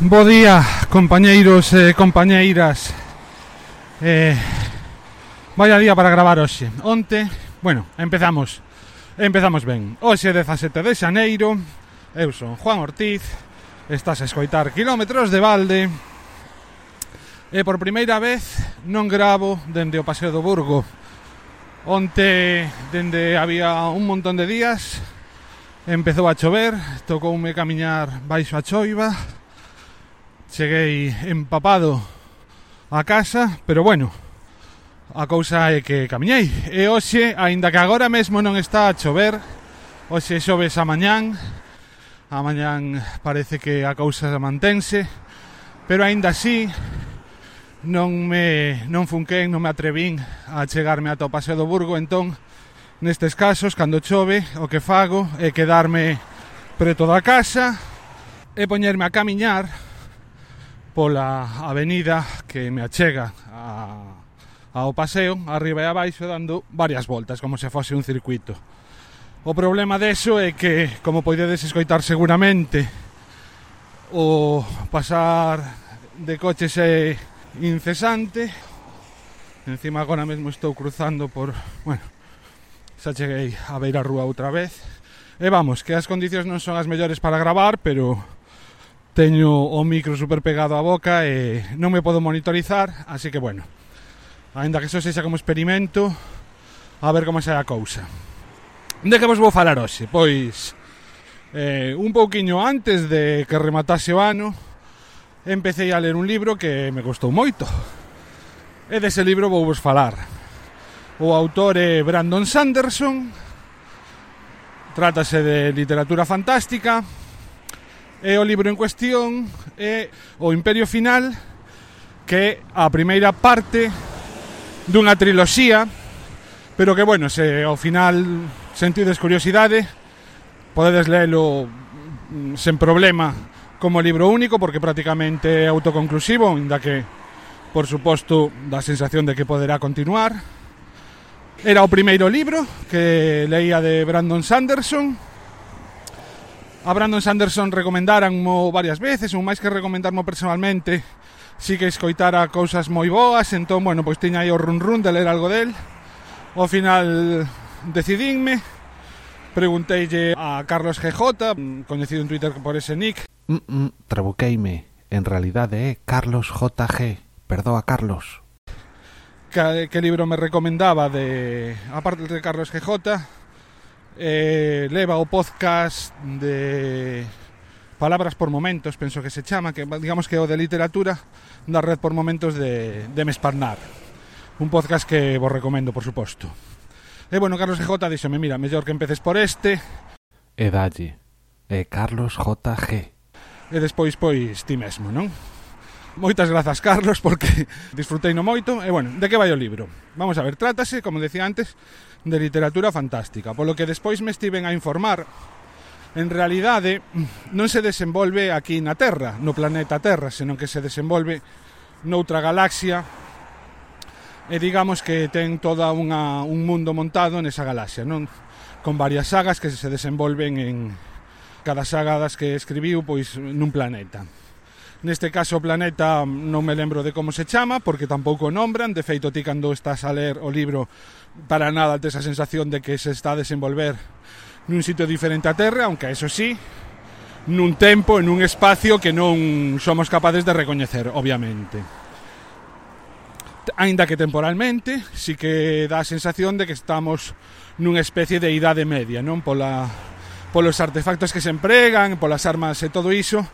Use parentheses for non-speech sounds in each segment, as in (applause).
Bo día, compañeiros e compañeiras. Eh, Vaya día para gravar hoxe. Onte, bueno, empezamos. Empezamos ben. Hoxe 17 de xaneiro Eu son Juan Ortiz Estás a escoitar kilómetros de balde. E por primeira vez non gravo dende o Paseo do Burgo. Onte, dende había un montón de días Empezou a chover Tocoume camiñar baixo a choiva Cheguei empapado a casa, pero bueno, a cousa é que camiñei. E hoxe, aínda que agora mesmo non está a chover, hoxe xoves a mañán, a mañán parece que a cousa mantense, pero aínda así non me non funquén, non me atrevín a chegarme ata o Paseo do Burgo, entón nestes casos, cando chove, o que fago é quedarme preto da casa e poñerme a camiñar pola avenida que me achega a, ao paseo, arriba e abaixo, dando varias voltas, como se fose un circuito. O problema deso é que, como poidedes escoitar seguramente, o pasar de coches é incesante. Encima agora mesmo estou cruzando por... Bueno, xa cheguei a ver a rúa outra vez. E vamos, que as condicións non son as mellores para gravar, pero teño o micro super pegado á boca e non me podo monitorizar, así que bueno, ainda que só sexa como experimento, a ver como xa a cousa. De que vos vou falar hoxe? Pois, eh, un pouquiño antes de que rematase o ano, empecé a ler un libro que me gustou moito. E dese libro vou vos falar. O autor é Brandon Sanderson, trátase de literatura fantástica, E o libro en cuestión é O Imperio Final, que é a primeira parte dunha triloxía, pero que, bueno, se ao final sentides curiosidade, podedes leelo mm, sen problema como libro único, porque prácticamente é autoconclusivo, inda que, por suposto, dá sensación de que poderá continuar. Era o primeiro libro que leía de Brandon Sanderson, a Brandon Sanderson recomendaranmo varias veces, ou máis que recomendarmo personalmente, sí que escoitara cousas moi boas, entón, bueno, pois tiña aí o run run de ler algo del. Ao final decidínme, pregunteille a Carlos GJ, coñecido en Twitter por ese nick. Mm, mm, trabuqueime, en realidade é Carlos JG, perdoa Carlos. Que, que libro me recomendaba de, aparte de Carlos GJ, eh, leva o podcast de Palabras por Momentos, penso que se chama, que digamos que é o de literatura da Red por Momentos de, de Mesparnar. Un podcast que vos recomendo, por suposto. E bueno, Carlos J. díxome, mira, mellor que empeces por este. E dalle, e Carlos J.G. E despois, pois, ti mesmo, non? Moitas grazas, Carlos, porque (laughs) disfrutei no moito. E bueno, de que vai o libro? Vamos a ver, trátase, como decía antes, de literatura fantástica, polo que despois me estiven a informar, en realidade non se desenvolve aquí na Terra, no planeta Terra, senón que se desenvolve noutra galaxia e digamos que ten toda unha, un mundo montado nesa galaxia, non? Con varias sagas que se desenvolven en cada saga das que escribiu pois nun planeta. Neste caso o Planeta non me lembro de como se chama, porque tampouco o nombran, de feito ti cando estás a ler o libro para nada tes a sensación de que se está a desenvolver nun sitio diferente a Terra, aunque eso sí, nun tempo, en un espacio que non somos capaces de recoñecer, obviamente. Ainda que temporalmente, sí que dá a sensación de que estamos nunha especie de idade media, non? Pola, polos artefactos que se empregan, polas armas e todo iso,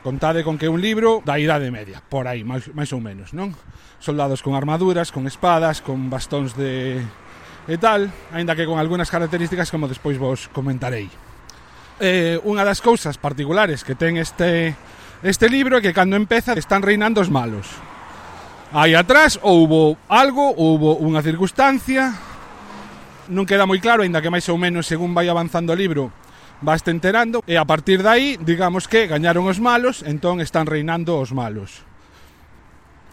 Contade con que un libro da idade media, por aí, máis, máis ou menos, non? Soldados con armaduras, con espadas, con bastóns de... e tal, aínda que con algunhas características como despois vos comentarei. Eh, unha das cousas particulares que ten este, este libro é que cando empeza están reinando os malos. Aí atrás houbo algo, houbo unha circunstancia, non queda moi claro, aínda que máis ou menos según vai avanzando o libro, vaste enterando e a partir dai, digamos que gañaron os malos, entón están reinando os malos.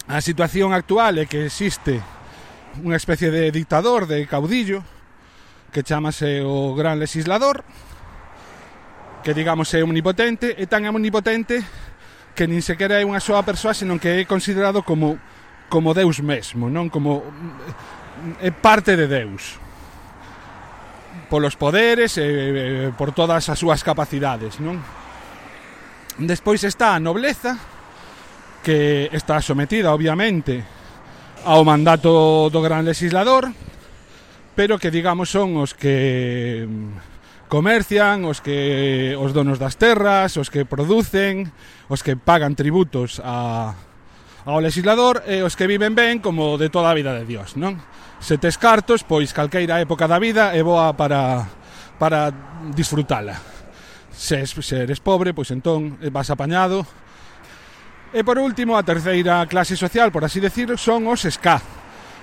A situación actual é que existe unha especie de dictador, de caudillo, que chamase o gran legislador, que digamos é omnipotente, e tan omnipotente que nin sequera é unha soa persoa, senón que é considerado como como Deus mesmo, non como é parte de Deus polos poderes e, por todas as súas capacidades, non? Despois está a nobleza que está sometida obviamente ao mandato do gran legislador, pero que digamos son os que mm, comercian, os que os donos das terras, os que producen, os que pagan tributos a ao legislador e os que viven ben como de toda a vida de Dios, non? Se tes cartos, pois calqueira época da vida é boa para, para disfrutala. Se, se eres pobre, pois entón vas apañado. E por último, a terceira clase social, por así decir, son os ska,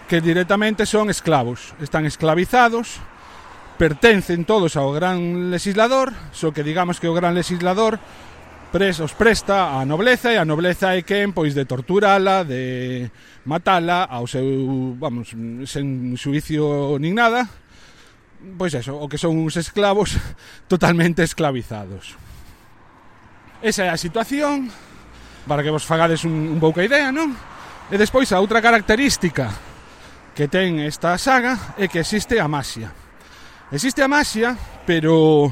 que directamente son esclavos. Están esclavizados, pertencen todos ao gran legislador, só so que digamos que o gran legislador pres, os presta a nobleza e a nobleza é quen pois de torturala, de matala ao seu, vamos, sen suicio nin nada, pois eso, o que son uns esclavos (laughs) totalmente esclavizados. Esa é a situación, para que vos fagades un, un pouca idea, non? E despois a outra característica que ten esta saga é que existe a maxia. Existe a maxia, pero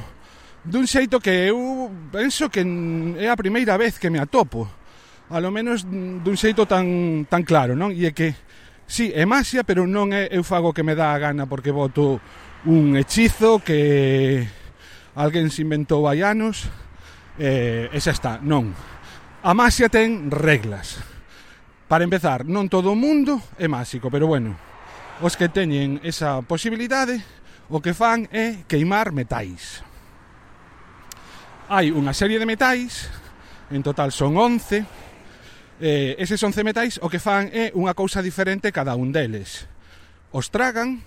dun xeito que eu penso que é a primeira vez que me atopo a lo menos dun xeito tan, tan claro non? E é que sí, é maxia pero non é eu fago que me dá a gana porque voto un hechizo que alguén se inventou hai anos eh, e xa está, non. A maxia ten reglas. Para empezar, non todo o mundo é máxico pero bueno, os que teñen esa posibilidade o que fan é queimar metais hai unha serie de metais, en total son 11, eh, eses 11 metais o que fan é unha cousa diferente cada un deles. Os tragan,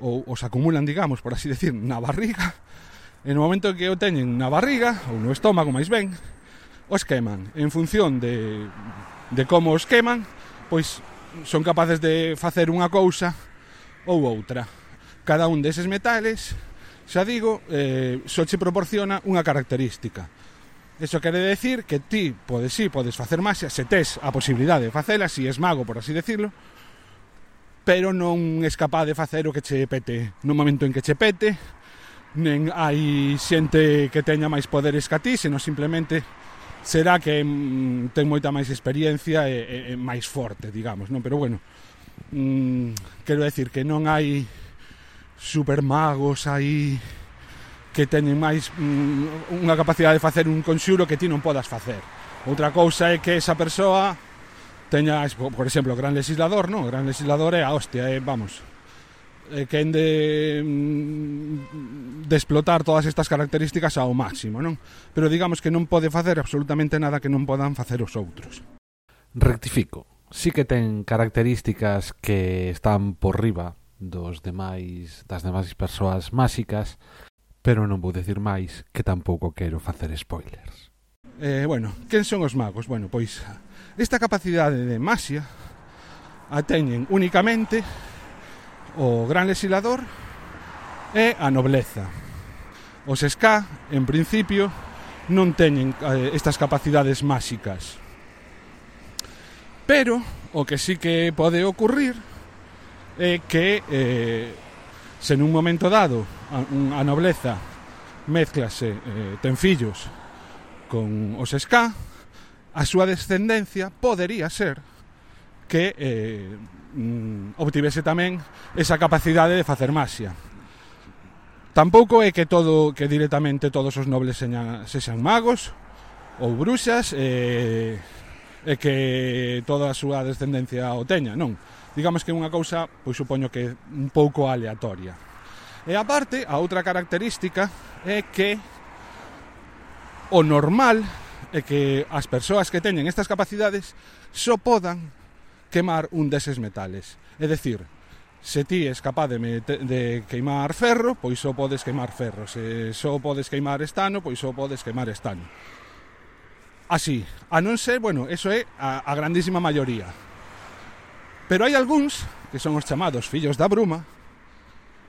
ou os acumulan, digamos, por así decir, na barriga, e no momento que o teñen na barriga, ou no estómago máis ben, os queman. En función de, de como os queman, pois son capaces de facer unha cousa ou outra. Cada un deses metales Xa digo, eh, só che proporciona unha característica. Eso quere decir que ti podes sí, podes facer máxia, se tes a posibilidade de facela, si es mago, por así decirlo, pero non es capaz de facer o que che pete no momento en que che pete, nen hai xente que teña máis poderes que a ti, senón simplemente será que mm, ten moita máis experiencia e, e, e máis forte, digamos, non? Pero bueno, mm, quero decir que non hai supermagos aí que teñen máis mm, unha capacidade de facer un conxuro que ti non podas facer. Outra cousa é que esa persoa teña, por exemplo, o gran legislador, non? O gran legislador é a hostia, é, vamos, é que de, mm, de explotar todas estas características ao máximo, non? Pero digamos que non pode facer absolutamente nada que non podan facer os outros. Rectifico, sí que ten características que están por riba dos demais das demais persoas máxicas, pero non vou decir máis que tampouco quero facer spoilers. Eh, bueno, quen son os magos? Bueno, pois esta capacidade de masia a teñen únicamente o gran legislador e a nobleza. Os ska, en principio, non teñen eh, estas capacidades máxicas. Pero o que sí que pode ocurrir é que eh, se nun momento dado a, a nobleza mezclase, eh, ten fillos con os ska, a súa descendencia podería ser que eh, mm, obtivese tamén esa capacidade de facer maxia. Tampouco é que todo que directamente todos os nobles señan, sexan magos ou bruxas eh, e que toda a súa descendencia o teña, non digamos que é unha cousa, pois supoño que un pouco aleatoria. E aparte, a outra característica é que o normal é que as persoas que teñen estas capacidades só podan quemar un deses metales. É dicir, se ti és capaz de, de queimar ferro, pois só podes queimar ferro. Se só podes queimar estano, pois só podes queimar estano. Así, a non ser, bueno, eso é a, a grandísima maioría Pero hai algúns, que son os chamados fillos da bruma,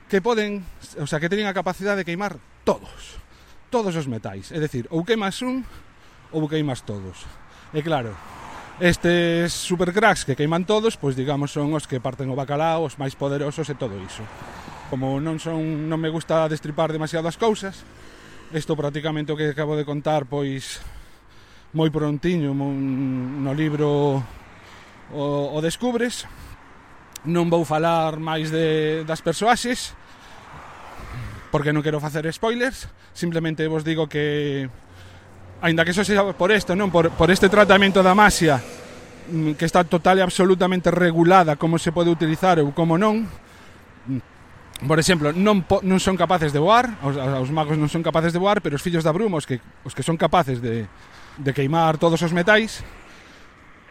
que poden, o sea, que teñen a capacidade de queimar todos, todos os metais. É dicir, ou queimas un, ou queimas todos. E claro, estes supercracks que queiman todos, pois digamos son os que parten o bacalao, os máis poderosos e todo iso. Como non son, non me gusta destripar demasiado as cousas, isto prácticamente o que acabo de contar, pois moi prontiño, no libro o, o descubres. Non vou falar máis de, das persoaxes, porque non quero facer spoilers, simplemente vos digo que aínda que eso sexa por isto, non por, por este tratamento da maxia mm, que está total e absolutamente regulada como se pode utilizar ou como non mm, Por exemplo, non, po, non son capaces de voar, os, os magos non son capaces de voar, pero os fillos da bruma, os que, os que son capaces de, de queimar todos os metais,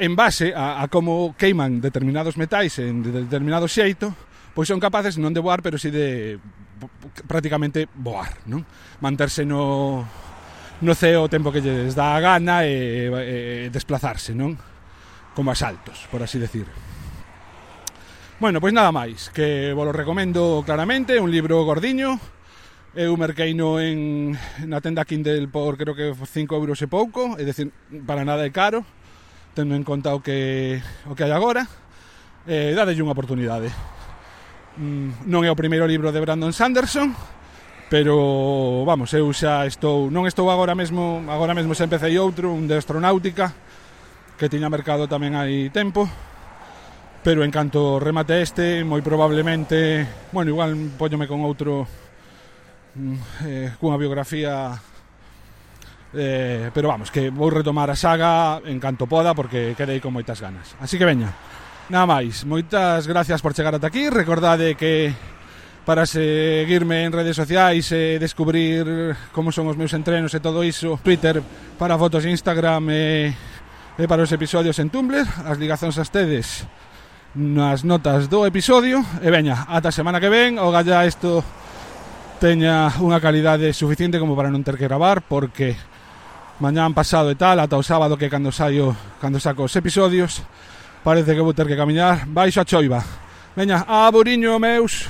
en base a, a como queiman determinados metais en determinado xeito, pois son capaces non de voar, pero si de prácticamente voar, non? Manterse no no ceo o tempo que lles dá a gana e, e desplazarse, non? Como asaltos, por así decir. Bueno, pois nada máis, que vos lo recomendo claramente, un libro gordiño, eu merqueino en, na tenda Kindle por creo que 5 euros e pouco, é decir, para nada é caro, tendo en conta o que, o que hai agora, eh, dadelle unha oportunidade. Mm, non é o primeiro libro de Brandon Sanderson, pero vamos, eu xa estou, non estou agora mesmo, agora mesmo xa empecé outro, un de astronáutica, que tiña mercado tamén hai tempo, pero en canto remate este, moi probablemente, bueno, igual poñome con outro mm, eh, cunha biografía Eh, pero vamos, que vou retomar a saga en canto poda porque quedei con moitas ganas. Así que veña. Nada máis, moitas gracias por chegar ata aquí. Recordade que para seguirme en redes sociais e descubrir como son os meus entrenos e todo iso, Twitter para fotos e Instagram e, e para os episodios en Tumblr, as ligazóns as tedes nas notas do episodio e veña, ata semana que ven o galla isto teña unha calidade suficiente como para non ter que gravar porque mañán pasado e tal, ata o sábado que cando saio, cando saco os episodios, parece que vou ter que camiñar baixo a choiva. Veña, aburiño meus.